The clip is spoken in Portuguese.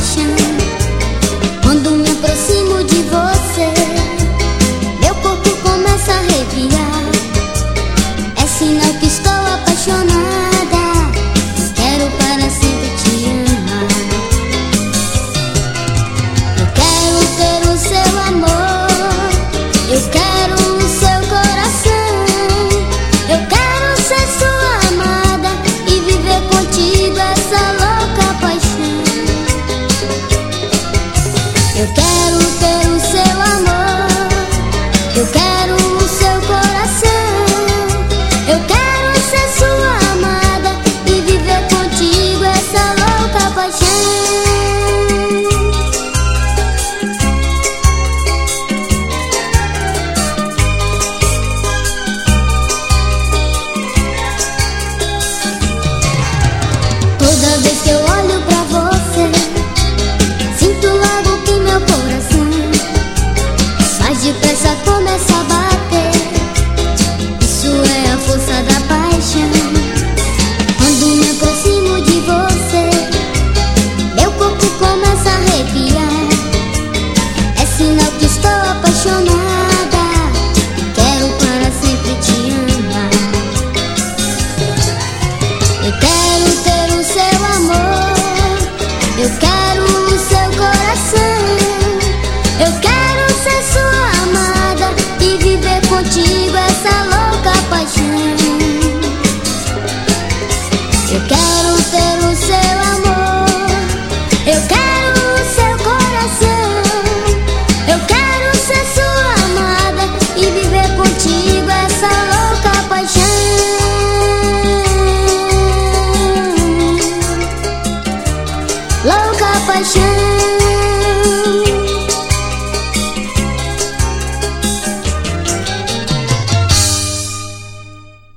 想。Eu quero ter o seu amor. Eu quero o seu coração. Eu quero ser sua amada e viver contigo essa louca paixão. Eu quero 旋